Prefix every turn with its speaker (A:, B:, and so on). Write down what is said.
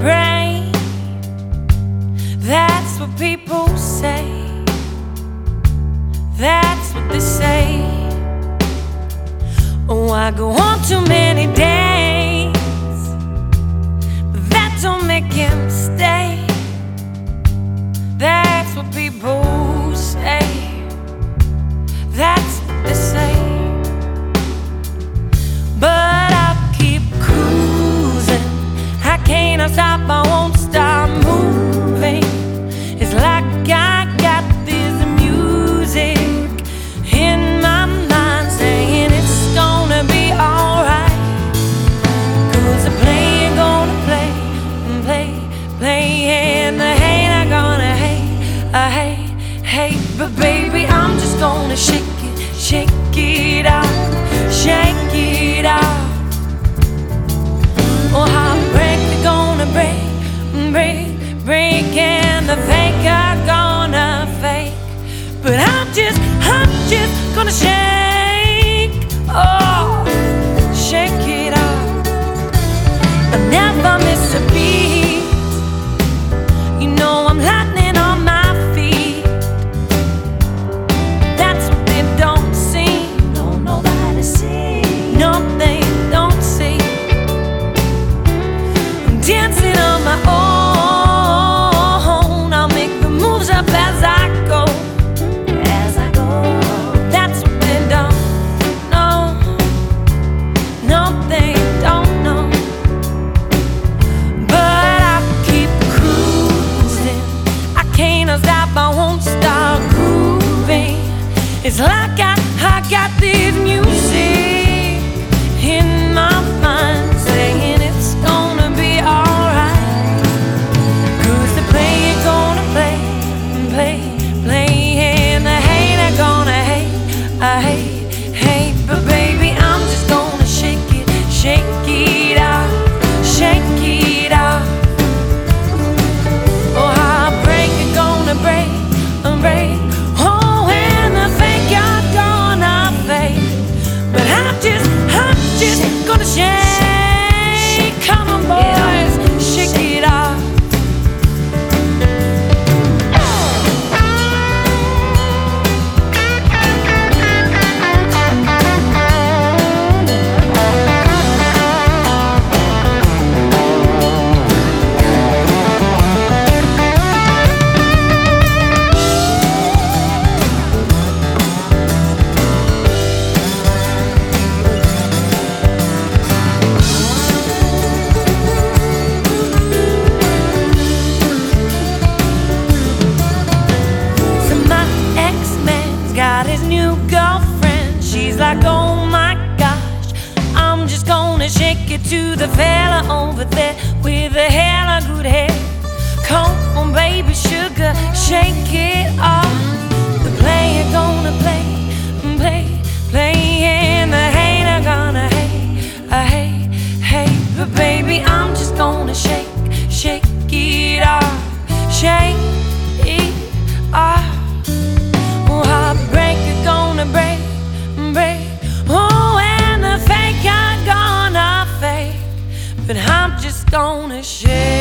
A: brain. That's what people say. That's what they say. Oh, I go on too many days. baby, I'm just gonna shake it, shake it out, shake it out. Oh, how break they gonna break, break, break, and the fake are gonna fake. But I'm just, I'm just gonna shake. It's like I, I got these music. just gonna shake it to the fella over there with the hella good hair. Come on, baby, sugar, shake it off. The player gonna play, play, play, and the hater gonna hate, uh, hate, hate. But baby, I'm just gonna shake. my shame.